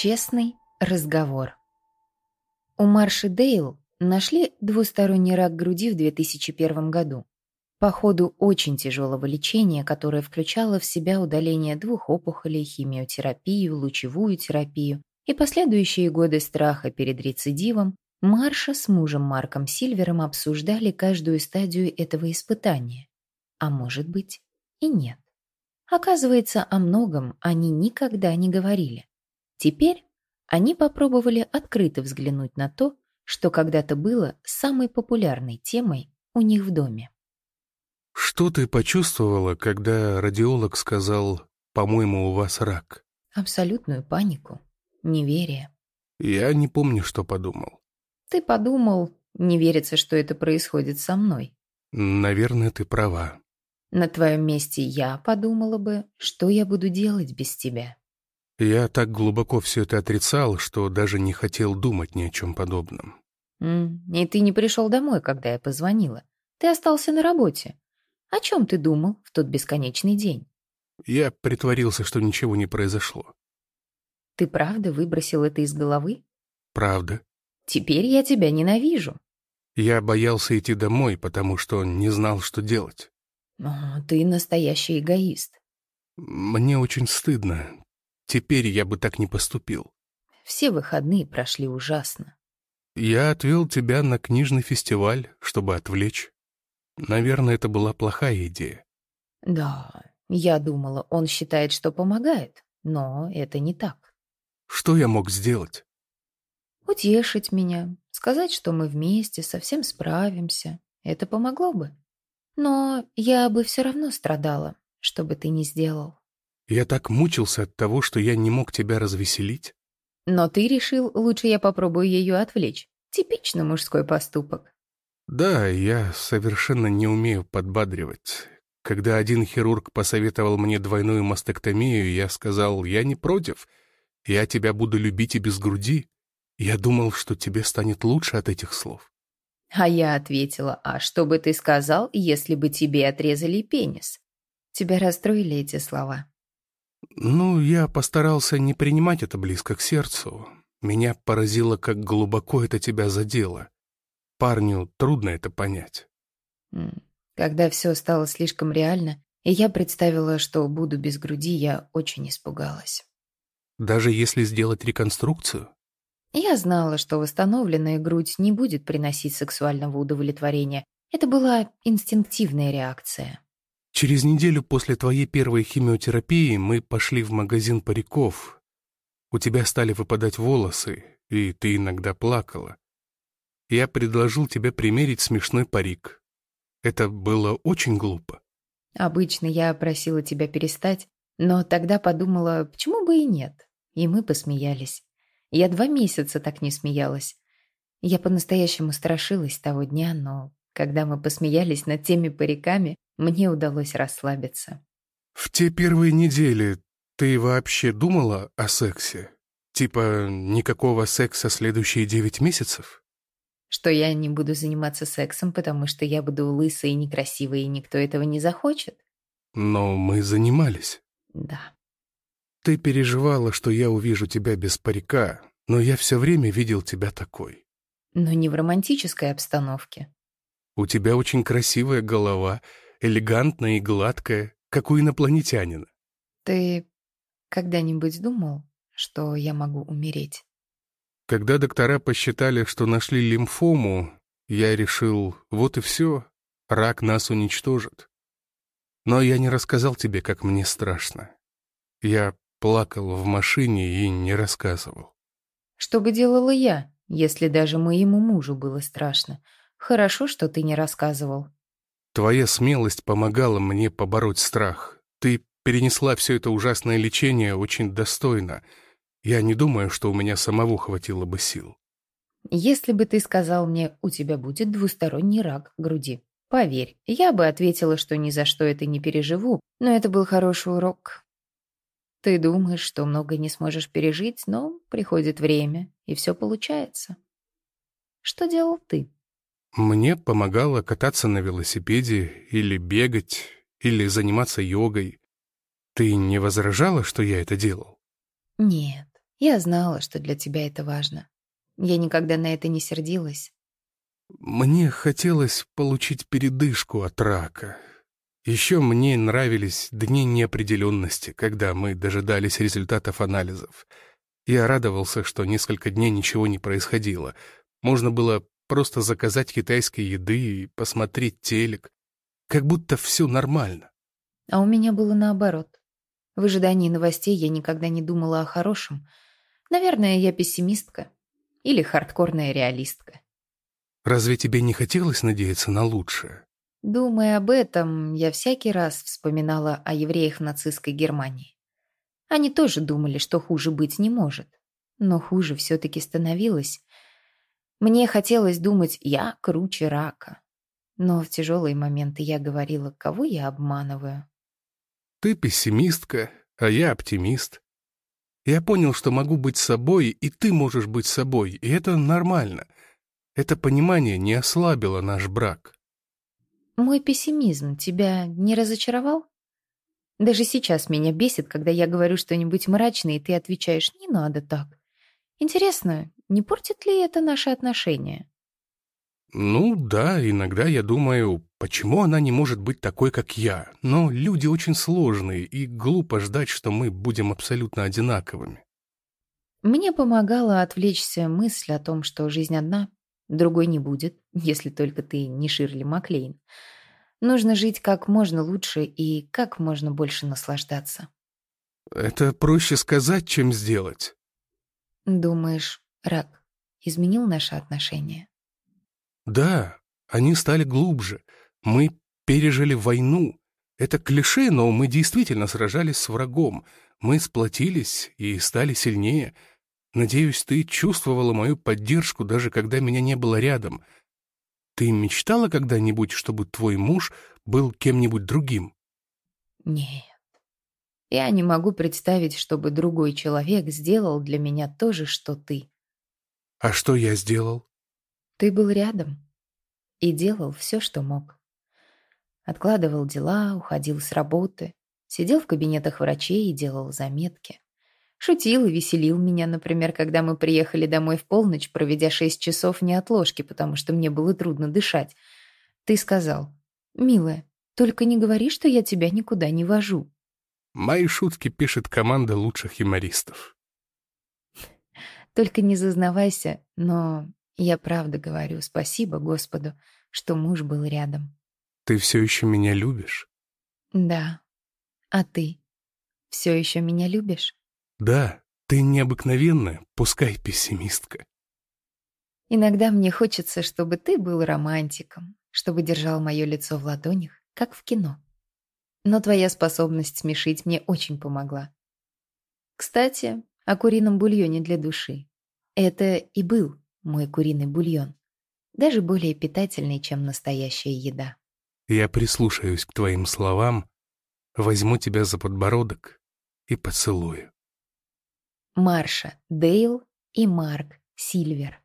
Честный разговор. У Марши Дейл нашли двусторонний рак груди в 2001 году. По ходу очень тяжелого лечения, которое включало в себя удаление двух опухолей, химиотерапию, лучевую терапию и последующие годы страха перед рецидивом, Марша с мужем Марком Сильвером обсуждали каждую стадию этого испытания. А может быть и нет. Оказывается, о многом они никогда не говорили. Теперь они попробовали открыто взглянуть на то, что когда-то было самой популярной темой у них в доме. «Что ты почувствовала, когда радиолог сказал, по-моему, у вас рак?» Абсолютную панику, неверие. Я не помню, что подумал. Ты подумал, не верится, что это происходит со мной. Наверное, ты права. На твоем месте я подумала бы, что я буду делать без тебя. Я так глубоко все это отрицал, что даже не хотел думать ни о чем подобном. И ты не пришел домой, когда я позвонила. Ты остался на работе. О чем ты думал в тот бесконечный день? Я притворился, что ничего не произошло. Ты правда выбросил это из головы? Правда. Теперь я тебя ненавижу. Я боялся идти домой, потому что не знал, что делать. О, ты настоящий эгоист. Мне очень стыдно. Теперь я бы так не поступил. Все выходные прошли ужасно. Я отвел тебя на книжный фестиваль, чтобы отвлечь. Наверное, это была плохая идея. Да, я думала, он считает, что помогает, но это не так. Что я мог сделать? Утешить меня, сказать, что мы вместе совсем справимся. Это помогло бы. Но я бы все равно страдала, что бы ты ни сделал. Я так мучился от того, что я не мог тебя развеселить. Но ты решил, лучше я попробую ее отвлечь. Типично мужской поступок. Да, я совершенно не умею подбадривать. Когда один хирург посоветовал мне двойную мастектомию, я сказал, я не против. Я тебя буду любить и без груди. Я думал, что тебе станет лучше от этих слов. А я ответила, а что бы ты сказал, если бы тебе отрезали пенис? Тебя расстроили эти слова? Ну, я постарался не принимать это близко к сердцу. Меня поразило, как глубоко это тебя задело. Парню трудно это понять. Когда все стало слишком реально, и я представила, что буду без груди, я очень испугалась. Даже если сделать реконструкцию? Я знала, что восстановленная грудь не будет приносить сексуального удовлетворения. Это была инстинктивная реакция. Через неделю после твоей первой химиотерапии мы пошли в магазин париков. У тебя стали выпадать волосы, и ты иногда плакала. Я предложил тебе примерить смешной парик. Это было очень глупо. Обычно я просила тебя перестать, но тогда подумала, почему бы и нет. И мы посмеялись. Я два месяца так не смеялась. Я по-настоящему страшилась того дня, но когда мы посмеялись над теми париками, мне удалось расслабиться. В те первые недели ты вообще думала о сексе? Типа никакого секса следующие девять месяцев? Что я не буду заниматься сексом, потому что я буду лысой и некрасивой, и никто этого не захочет? Но мы занимались. Да. Ты переживала, что я увижу тебя без парика, но я все время видел тебя такой. Но не в романтической обстановке. У тебя очень красивая голова, элегантная и гладкая, как у инопланетянина. Ты когда-нибудь думал, что я могу умереть? Когда доктора посчитали, что нашли лимфому, я решил, вот и все, рак нас уничтожит. Но я не рассказал тебе, как мне страшно. Я плакал в машине и не рассказывал. Что бы делала я, если даже моему мужу было страшно? Хорошо, что ты не рассказывал. Твоя смелость помогала мне побороть страх. Ты перенесла все это ужасное лечение очень достойно. Я не думаю, что у меня самого хватило бы сил. Если бы ты сказал мне, у тебя будет двусторонний рак груди, поверь, я бы ответила, что ни за что это не переживу, но это был хороший урок. Ты думаешь, что много не сможешь пережить, но приходит время, и все получается. Что делал ты? Мне помогало кататься на велосипеде или бегать, или заниматься йогой. Ты не возражала, что я это делал? Нет, Я знала, что для тебя это важно. Я никогда на это не сердилась. Мне хотелось получить передышку от рака. Еще мне нравились дни неопределенности, когда мы дожидались результатов анализов. Я радовался, что несколько дней ничего не происходило. Можно было просто заказать китайской еды и посмотреть телек. Как будто все нормально. А у меня было наоборот. В ожидании новостей я никогда не думала о хорошем. Наверное, я пессимистка. Или хардкорная реалистка. Разве тебе не хотелось надеяться на лучшее? Думая об этом, я всякий раз вспоминала о евреях нацистской Германии. Они тоже думали, что хуже быть не может. Но хуже все-таки становилось. Мне хотелось думать, я круче рака. Но в тяжелые моменты я говорила, кого я обманываю. Ты пессимистка, а я оптимист. Я понял, что могу быть собой, и ты можешь быть собой, и это нормально. Это понимание не ослабило наш брак. Мой пессимизм тебя не разочаровал? Даже сейчас меня бесит, когда я говорю что-нибудь мрачное, и ты отвечаешь «не надо так». Интересно, не портит ли это наши отношения? Ну да, иногда я думаю, почему она не может быть такой, как я. Но люди очень сложные, и глупо ждать, что мы будем абсолютно одинаковыми. Мне помогала отвлечься мысль о том, что жизнь одна, другой не будет, если только ты не Ширли Маклейн. Нужно жить как можно лучше и как можно больше наслаждаться. Это проще сказать, чем сделать. Думаешь, рак изменил наши отношения? Да, они стали глубже. Мы пережили войну. Это клише, но мы действительно сражались с врагом. Мы сплотились и стали сильнее. Надеюсь, ты чувствовала мою поддержку, даже когда меня не было рядом. Ты мечтала когда-нибудь, чтобы твой муж был кем-нибудь другим? Нет. Я не могу представить, чтобы другой человек сделал для меня то же, что ты. А что я сделал? Ты был рядом и делал все, что мог. Откладывал дела, уходил с работы, сидел в кабинетах врачей и делал заметки. Шутил и веселил меня, например, когда мы приехали домой в полночь, проведя шесть часов не от ложки, потому что мне было трудно дышать. Ты сказал, «Милая, только не говори, что я тебя никуда не вожу». Мои шутки пишет команда лучших юмористов. Только не зазнавайся, но я правда говорю спасибо Господу, что муж был рядом. Ты все еще меня любишь? Да. А ты? Все еще меня любишь? Да, ты необыкновенная, пускай пессимистка. Иногда мне хочется, чтобы ты был романтиком, чтобы держал мое лицо в ладонях, как в кино. Но твоя способность смешить мне очень помогла. Кстати, о курином бульоне для души. Это и был мой куриный бульон. Даже более питательный, чем настоящая еда. Я прислушаюсь к твоим словам, возьму тебя за подбородок и поцелую. Марша Дейл и Марк Сильвер.